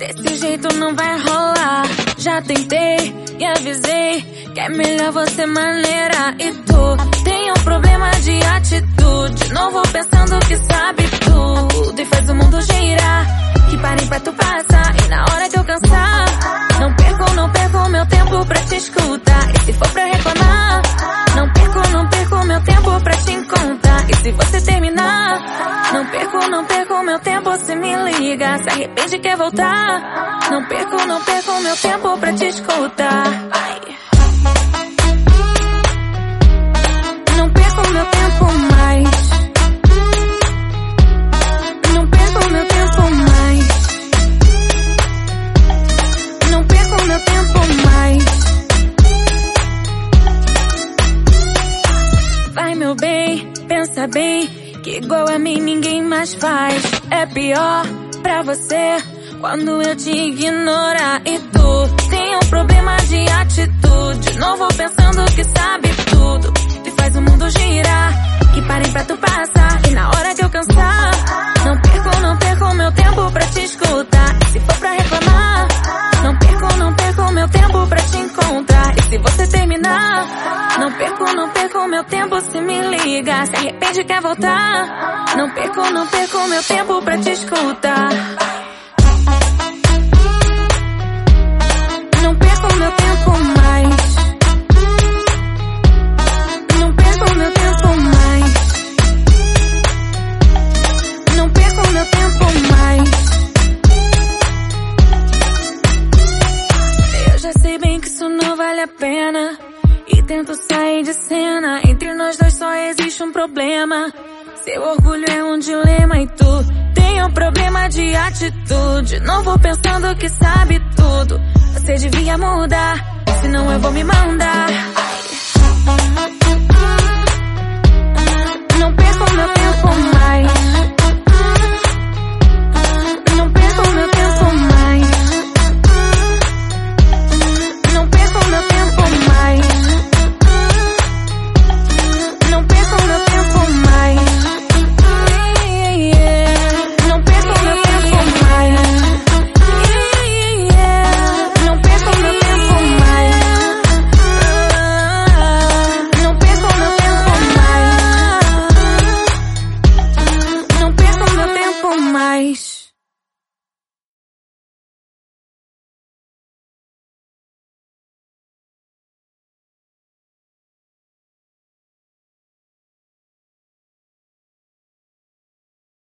jeito não vai rolar. Já tentei e avisei que é melhor você maneira. E tu tem um problema de atitude. Novo pensando que sabe tudo e faz o mundo girar. Que parem pra tu passar e na hora que eu cansar, não perco, não perco meu tempo pra te escutar. E se for pra reclamar, não perco, não perco meu tempo pra te encontrar. E se você terminar, não perco, não perco meu tempo se me liga. Se arrepende quer voltar, não perco, não perco meu tempo pra te escutar. Não perco meu tempo mais. Não perco meu tempo mais. Não perco meu tempo mais. Vai meu bem, pensa bem, que igual a mim ninguém mais faz. É pior pra você quando eu te ignorar e tu tem um problema de atitude. Não vou pensando que sabe tudo e faz o mundo girar. Que parem pra tu passar e na hora que eu cansar, não perco, não perco meu tempo pra te escutar. E se for pra reclamar, não perco, não perco meu tempo pra te encontrar. E se você terminar, não perco, não perco meu tempo se me liga. Se arrepende quer voltar, não perco, não perco meu tempo pra te escutar. Não perco meu tempo mais. Não perco meu tempo mais. Não perco meu tempo mais. Eu já sei bem que isso não vale a pena. Tento sair de cena. Entre nós dois só existe um problema. Seu orgulho é um dilema e tu tem um problema de atitude. Não vou pensando que sabe tudo. Você devia mudar, senão eu vou me mandar.